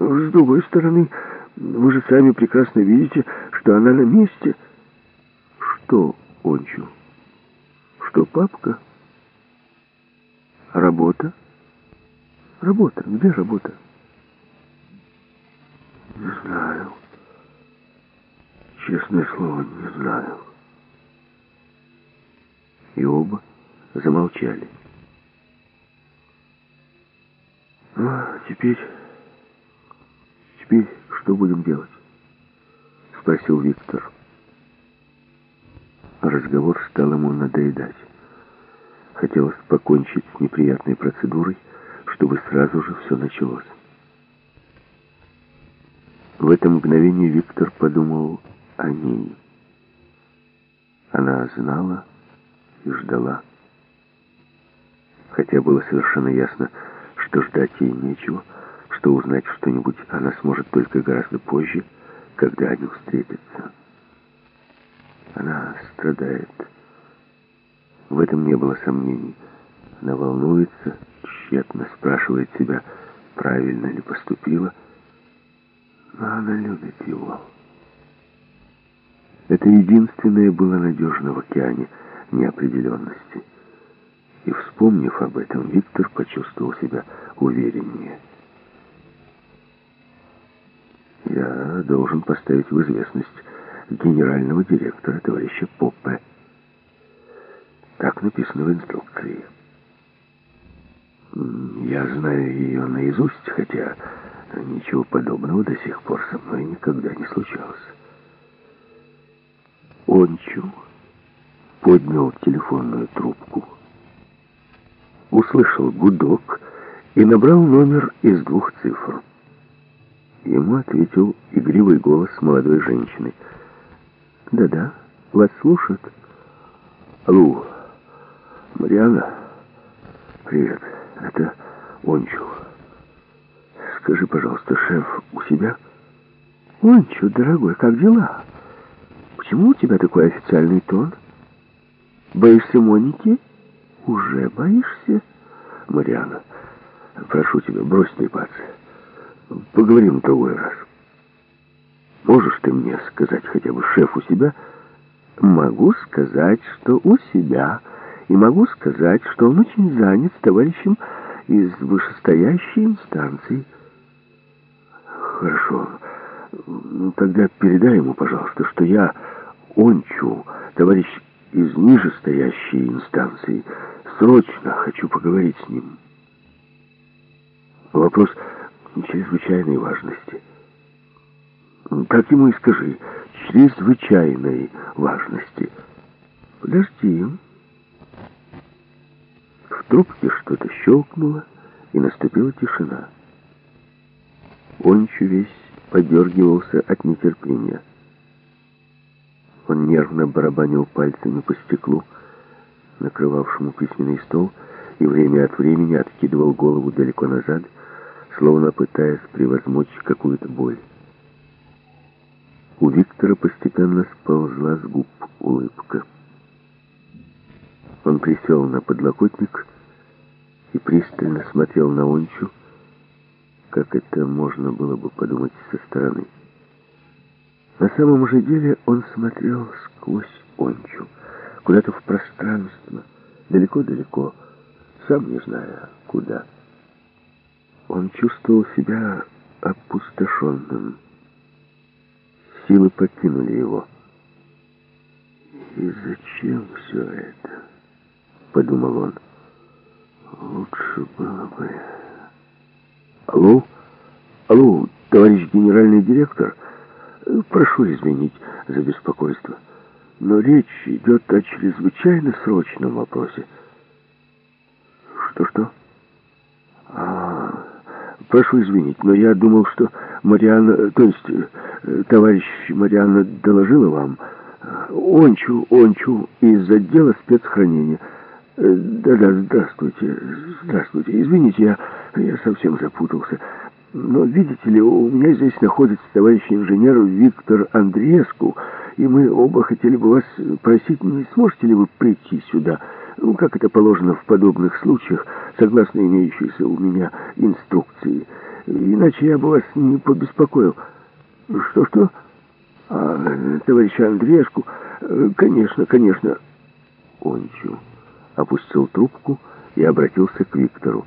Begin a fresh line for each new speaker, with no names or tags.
С другой стороны, вы же сами прекрасно видите, что она на месте. Что, Ончу? Что, папка? Работа? Работа. Где работа? Не знаю. Честное слово, не знаю. И оба замолчали. Ну, а теперь... Теперь что будем делать? Спросил Виктор. Разговор стал ему надоедать. Хотелось покончить с неприятной процедурой, чтобы сразу же все началось. В это мгновение Виктор подумал о ней. Она знала и ждала. Хотя было совершенно ясно, что ждать ей нечего, что узнать что-нибудь она сможет только гораздо позже, когда они встретятся. Она страдает. В этом не было сомнений. Она волнуется, тщетно спрашивает себя, правильно ли поступила, но она любит его. Это единственное было надежно в океане неопределенности. И, вспомнив об этом, Виктор почувствовал себя увереннее. Я должен поставить в известность генерального директора, товарища Поппе. Так написано в инструкции. Я знаю ее наизусть, хотя ничего подобного до сих пор со мной никогда не случалось. Ончу поднял телефонную трубку, услышал гудок и набрал номер из двух цифр. Ему ответил игривый голос молодой женщины. «Да-да, вас слушают». «Алло, Мариана, привет, это Ончу. Скажи, пожалуйста, шеф у себя?» «Ончу, дорогой, как дела? Почему у тебя такой официальный тон?» Боишься Моники? Уже боишься? Мариана, прошу тебя, брось трепаться. Поговорим в другой раз. Можешь ты мне сказать хотя бы шеф у себя? Могу сказать, что у себя. И могу сказать, что он очень занят с товарищем из вышестоящей инстанции. Хорошо. Ну, тогда передай ему, пожалуйста, что я Ончу, товарищ из нижестоящей инстанции. Срочно хочу поговорить с ним. Вопрос чрезвычайной важности. Так ему и скажи, чрезвычайной важности. Подожди. В трубке что-то щелкнуло, и наступила тишина. Ончу весь подергивался от нетерпения. Он нервно барабанил пальцами по стеклу, накрывавшему письменный стол, и время от времени откидывал голову далеко назад, словно пытаясь превозмочь какую-то боль. У Виктора постепенно сползла с губ улыбка. Он присел на подлокотник и пристально смотрел на Ончу, как это можно было бы подумать со стороны. На самом же деле он смотрел сквозь Ончу, куда-то в пространство, далеко-далеко, сам не зная куда. Он чувствовал себя опустошенным. Силы покинули его. «И зачем все это?» — подумал он. «Лучше было бы...» «Алло? Алло, товарищ генеральный директор?» Прошу извинить за беспокойство, но речь идет о чрезвычайно срочном вопросе. Что-что? А, прошу извинить, но я думал, что Марианна, то есть э, товарищ Марианна доложила вам. Ончу, Ончу из отдела спецхранения. Э, да-да, здравствуйте, здравствуйте. Извините, я, я совсем запутался. Но, видите ли, у меня здесь находится товарищ инженер Виктор Андреевску, и мы оба хотели бы вас просить, не сможете ли вы прийти сюда, ну, как это положено в подобных случаях, согласно имеющейся у меня инструкции. иначе я бы вас не побеспокоил. Что-что? А, товарища Андрешку? Конечно, конечно. Ончу опустил трубку и обратился к Виктору.